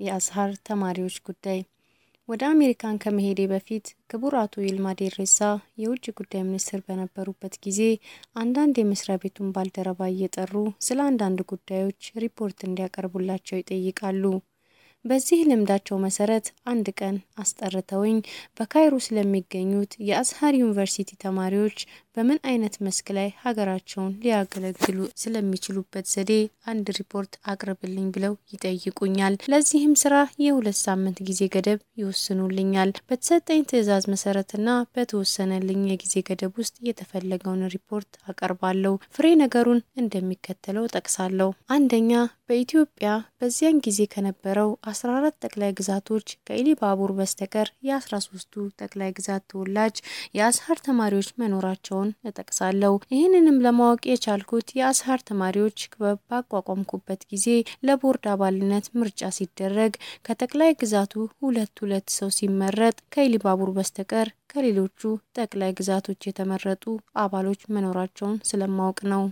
የአዝሀር ተማሪዎች ጉዳይ ወደ አሜሪካን ከመሄዴ በፊት ክቡር አቶ ይልማ ዴሬሳ የውጭ ጉዳይ ሚኒስትር በነበሩበት ጊዜ አንዳንድ የመስሪያ ቤቱን ባልደረባ እየጠሩ ስለ አንዳንድ ጉዳዮች ሪፖርት እንዲያቀርቡላቸው ይጠይቃሉ። በዚህ ልምዳቸው መሰረት አንድ ቀን አስጠርተውኝ በካይሮ ስለሚገኙት የአዝሀር ዩኒቨርሲቲ ተማሪዎች በምን አይነት መስክ ላይ ሀገራቸውን ሊያገለግሉ ስለሚችሉበት ዘዴ አንድ ሪፖርት አቅርብልኝ ብለው ይጠይቁኛል። ለዚህም ስራ የሁለት ሳምንት ጊዜ ገደብ ይወስኑልኛል። በተሰጠኝ ትዕዛዝ መሰረትና በተወሰነልኝ የጊዜ ገደብ ውስጥ የተፈለገውን ሪፖርት አቀርባለሁ። ፍሬ ነገሩን እንደሚከተለው ጠቅሳለሁ። አንደኛ በኢትዮጵያ በዚያን ጊዜ ከነበረው 14 ጠቅላይ ግዛቶች ከኢሊ ባቡር በስተቀር የ13ቱ ጠቅላይ ግዛት ተወላጅ የአዝሀር ተማሪዎች መኖራቸውን እጠቅሳለሁ። ይህንንም ለማወቅ የቻልኩት የአዝሀር ተማሪዎች ክበብ ባቋቋምኩበት ጊዜ ለቦርድ አባልነት ምርጫ ሲደረግ ከጠቅላይ ግዛቱ ሁለት ሁለት ሰው ሲመረጥ ከኢሊ ባቡር በስተቀር ከሌሎቹ ጠቅላይ ግዛቶች የተመረጡ አባሎች መኖራቸውን ስለማወቅ ነው።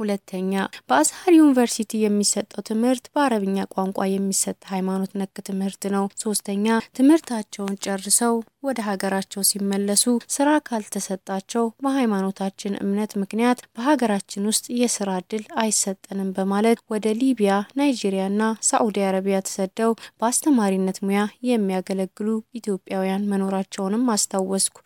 ሁለተኛ በአዝሀር ዩኒቨርሲቲ የሚሰጠው ትምህርት በአረብኛ ቋንቋ የሚሰጥ ሃይማኖት ነክ ትምህርት ነው። ሶስተኛ ትምህርታቸውን ጨርሰው ወደ ሀገራቸው ሲመለሱ ስራ ካልተሰጣቸው በሃይማኖታችን እምነት ምክንያት በሀገራችን ውስጥ የስራ እድል አይሰጠንም በማለት ወደ ሊቢያ፣ ናይጄሪያና ሳዑዲ አረቢያ ተሰደው በአስተማሪነት ሙያ የሚያገለግሉ ኢትዮጵያውያን መኖራቸውንም አስታወስኩ።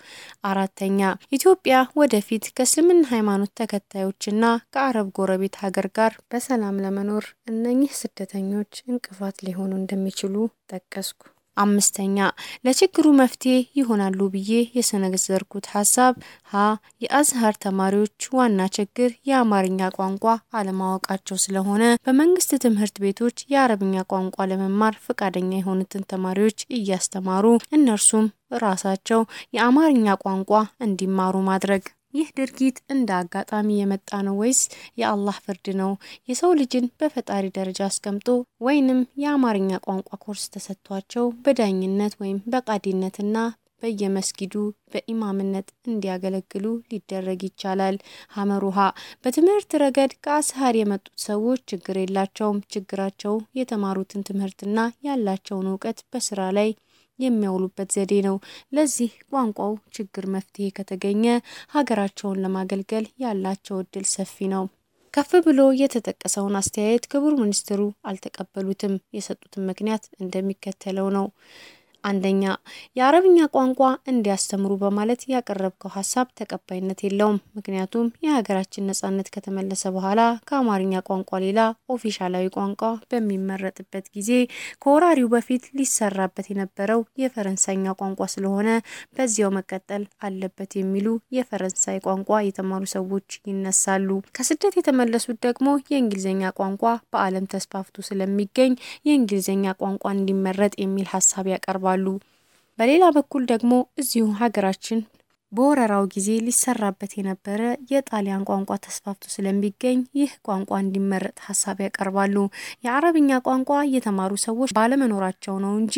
አራተኛ ኢትዮጵያ ወደፊት ከእስልምና ሃይማኖት ተከታዮችና ከአረብ ጎረቤት ሀገር ጋር በሰላም ለመኖር እነኚህ ስደተኞች እንቅፋት ሊሆኑ እንደሚችሉ ጠቀስኩ። አምስተኛ ለችግሩ መፍትሄ ይሆናሉ ብዬ የሰነዘርኩት ሀሳብ ሀ የአዝሀር ተማሪዎች ዋና ችግር የአማርኛ ቋንቋ አለማወቃቸው ስለሆነ በመንግስት ትምህርት ቤቶች የአረብኛ ቋንቋ ለመማር ፈቃደኛ የሆኑትን ተማሪዎች እያስተማሩ እነርሱም ራሳቸው የአማርኛ ቋንቋ እንዲማሩ ማድረግ ይህ ድርጊት እንደ አጋጣሚ የመጣ ነው ወይስ የአላህ ፍርድ ነው? የሰው ልጅን በፈጣሪ ደረጃ አስቀምጦ ወይንም የአማርኛ ቋንቋ ኮርስ ተሰጥቷቸው በዳኝነት ወይም በቃዲነትና በየመስጊዱ በኢማምነት እንዲያገለግሉ ሊደረግ ይቻላል። ሀመሩሃ በትምህርት ረገድ ከአዝሀር የመጡት ሰዎች ችግር የላቸውም። ችግራቸው የተማሩትን ትምህርትና ያላቸውን እውቀት በስራ ላይ የሚያውሉበት ዘዴ ነው። ለዚህ ቋንቋው ችግር መፍትሄ ከተገኘ ሀገራቸውን ለማገልገል ያላቸው እድል ሰፊ ነው። ከፍ ብሎ የተጠቀሰውን አስተያየት ክቡር ሚኒስትሩ አልተቀበሉትም። የሰጡትን ምክንያት እንደሚከተለው ነው። አንደኛ የአረብኛ ቋንቋ እንዲያስተምሩ በማለት ያቀረብከው ሀሳብ ተቀባይነት የለውም። ምክንያቱም የሀገራችን ነጻነት ከተመለሰ በኋላ ከአማርኛ ቋንቋ ሌላ ኦፊሻላዊ ቋንቋ በሚመረጥበት ጊዜ ከወራሪው በፊት ሊሰራበት የነበረው የፈረንሳይኛ ቋንቋ ስለሆነ በዚያው መቀጠል አለበት የሚሉ የፈረንሳይ ቋንቋ የተማሩ ሰዎች ይነሳሉ። ከስደት የተመለሱት ደግሞ የእንግሊዝኛ ቋንቋ በዓለም ተስፋፍቶ ስለሚገኝ የእንግሊዝኛ ቋንቋ እንዲመረጥ የሚል ሀሳብ ያቀርባሉ። በሌላ በኩል ደግሞ እዚሁ ሀገራችን በወረራው ጊዜ ሊሰራበት የነበረ የጣሊያን ቋንቋ ተስፋፍቶ ስለሚገኝ ይህ ቋንቋ እንዲመረጥ ሀሳብ ያቀርባሉ። የአረብኛ ቋንቋ የተማሩ ሰዎች ባለመኖራቸው ነው እንጂ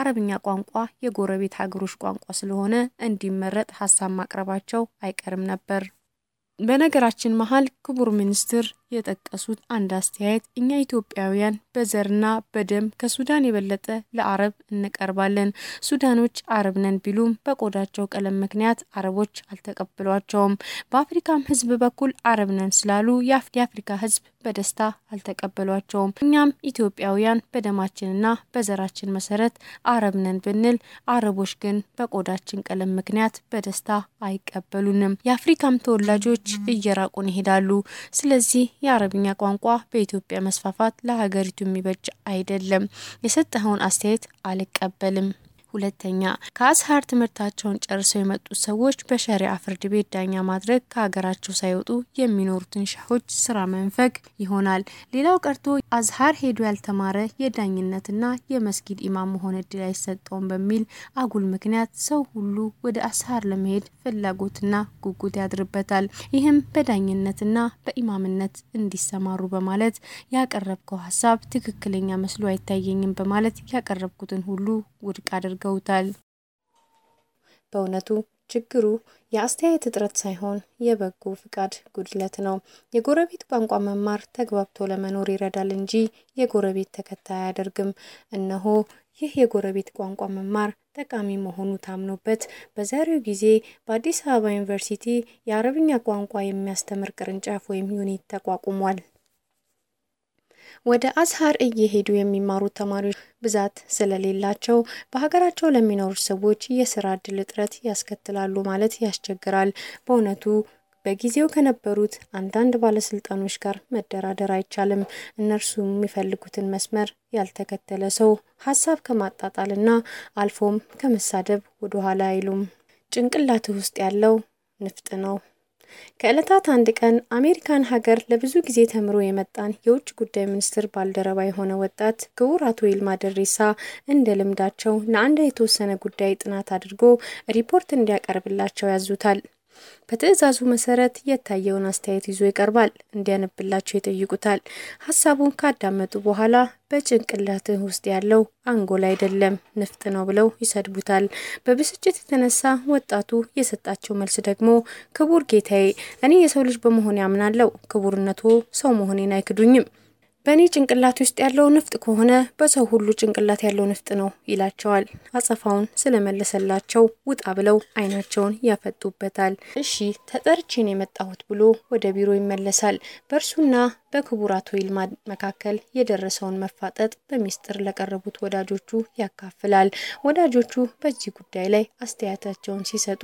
አረብኛ ቋንቋ የጎረቤት ሀገሮች ቋንቋ ስለሆነ እንዲመረጥ ሀሳብ ማቅረባቸው አይቀርም ነበር። በነገራችን መሀል ክቡር ሚኒስትር የጠቀሱት አንድ አስተያየት እኛ ኢትዮጵያውያን በዘርና በደም ከሱዳን የበለጠ ለአረብ እንቀርባለን። ሱዳኖች አረብ ነን ቢሉም በቆዳቸው ቀለም ምክንያት አረቦች አልተቀበሏቸውም። በአፍሪካም ሕዝብ በኩል አረብ ነን ስላሉ የአፍሪካ ሕዝብ በደስታ አልተቀበሏቸውም። እኛም ኢትዮጵያውያን በደማችንና በዘራችን መሰረት አረብ ነን ብንል አረቦች ግን በቆዳችን ቀለም ምክንያት በደስታ አይቀበሉንም። የአፍሪካም ተወላጆች እየራቁን ይሄዳሉ። ስለዚህ የአረብኛ ቋንቋ በኢትዮጵያ መስፋፋት ለሀገሪቱ የሚበጅ አይደለም። የሰጠኸውን አስተያየት አልቀበልም። ሁለተኛ ከአዝሀር ትምህርታቸውን ጨርሰው የመጡት ሰዎች በሸሪዓ ፍርድ ቤት ዳኛ ማድረግ ከሀገራቸው ሳይወጡ የሚኖሩትን ሻሆች ስራ መንፈግ ይሆናል። ሌላው ቀርቶ አዝሀር ሄዶ ያልተማረ የዳኝነትና የመስጊድ ኢማም መሆን እድል አይሰጠውም በሚል አጉል ምክንያት ሰው ሁሉ ወደ አዝሀር ለመሄድ ፍላጎትና ጉጉት ያድርበታል። ይህም በዳኝነትና በኢማምነት እንዲሰማሩ በማለት ያቀረብከው ሀሳብ ትክክለኛ መስሎ አይታየኝም በማለት ያቀረብኩትን ሁሉ ውድቅ አድርገውታል። በእውነቱ ችግሩ የአስተያየት እጥረት ሳይሆን የበጎ ፍቃድ ጉድለት ነው። የጎረቤት ቋንቋ መማር ተግባብቶ ለመኖር ይረዳል እንጂ የጎረቤት ተከታይ አያደርግም። እነሆ ይህ የጎረቤት ቋንቋ መማር ጠቃሚ መሆኑ ታምኖበት በዛሬው ጊዜ በአዲስ አበባ ዩኒቨርሲቲ የአረብኛ ቋንቋ የሚያስተምር ቅርንጫፍ ወይም unit ተቋቁሟል። ወደ አዝሀር እየሄዱ የሚማሩት ተማሪዎች ብዛት ስለሌላቸው በሀገራቸው ለሚኖሩ ሰዎች የስራ እድል እጥረት ያስከትላሉ ማለት ያስቸግራል። በእውነቱ በጊዜው ከነበሩት አንዳንድ ባለስልጣኖች ጋር መደራደር አይቻልም። እነርሱ የሚፈልጉትን መስመር ያልተከተለ ሰው ሀሳብ ከማጣጣልና አልፎም ከመሳደብ ወደኋላ አይሉም። ጭንቅላትህ ውስጥ ያለው ንፍጥ ነው። ከዕለታት አንድ ቀን አሜሪካን ሀገር ለብዙ ጊዜ ተምሮ የመጣን የውጭ ጉዳይ ሚኒስትር ባልደረባ የሆነ ወጣት ክቡር አቶ ይልማ ደሬሳ እንደ ልምዳቸው ለአንድ የተወሰነ ጉዳይ ጥናት አድርጎ ሪፖርት እንዲያቀርብላቸው ያዙታል። በትዕዛዙ መሰረት የታየውን አስተያየት ይዞ ይቀርባል። እንዲያነብላቸው ይጠይቁታል። ሀሳቡን ካዳመጡ በኋላ በጭንቅላትህ ውስጥ ያለው አንጎል አይደለም ንፍጥ ነው ብለው ይሰድቡታል። በብስጭት የተነሳ ወጣቱ የሰጣቸው መልስ ደግሞ ክቡር ጌታዬ፣ እኔ የሰው ልጅ በመሆን ያምናለው። ክቡርነቶ ሰው መሆኔን አይክዱኝም። በእኔ ጭንቅላት ውስጥ ያለው ንፍጥ ከሆነ በሰው ሁሉ ጭንቅላት ያለው ንፍጥ ነው ይላቸዋል። አጸፋውን ስለመለሰላቸው ውጣ ብለው አይናቸውን ያፈጡበታል። እሺ ተጠርቼን የመጣሁት ብሎ ወደ ቢሮ ይመለሳል። በእርሱና በክቡር አቶ ይልማ መካከል የደረሰውን መፋጠጥ በሚስጥር ለቀረቡት ወዳጆቹ ያካፍላል። ወዳጆቹ በዚህ ጉዳይ ላይ አስተያየታቸውን ሲሰጡ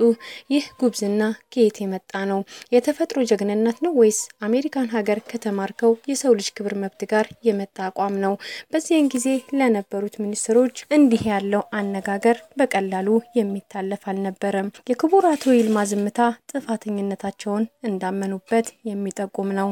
ይህ ጉብዝና ከየት የመጣ ነው? የተፈጥሮ ጀግንነት ነው ወይስ አሜሪካን ሀገር ከተማርከው የሰው ልጅ ክብር መብት ጋር የመጣ አቋም ነው? በዚያን ጊዜ ለነበሩት ሚኒስትሮች እንዲህ ያለው አነጋገር በቀላሉ የሚታለፍ አልነበረም። የክቡር አቶ ይልማ ዝምታ ጥፋተኝነታቸውን እንዳመኑበት የሚጠቁም ነው።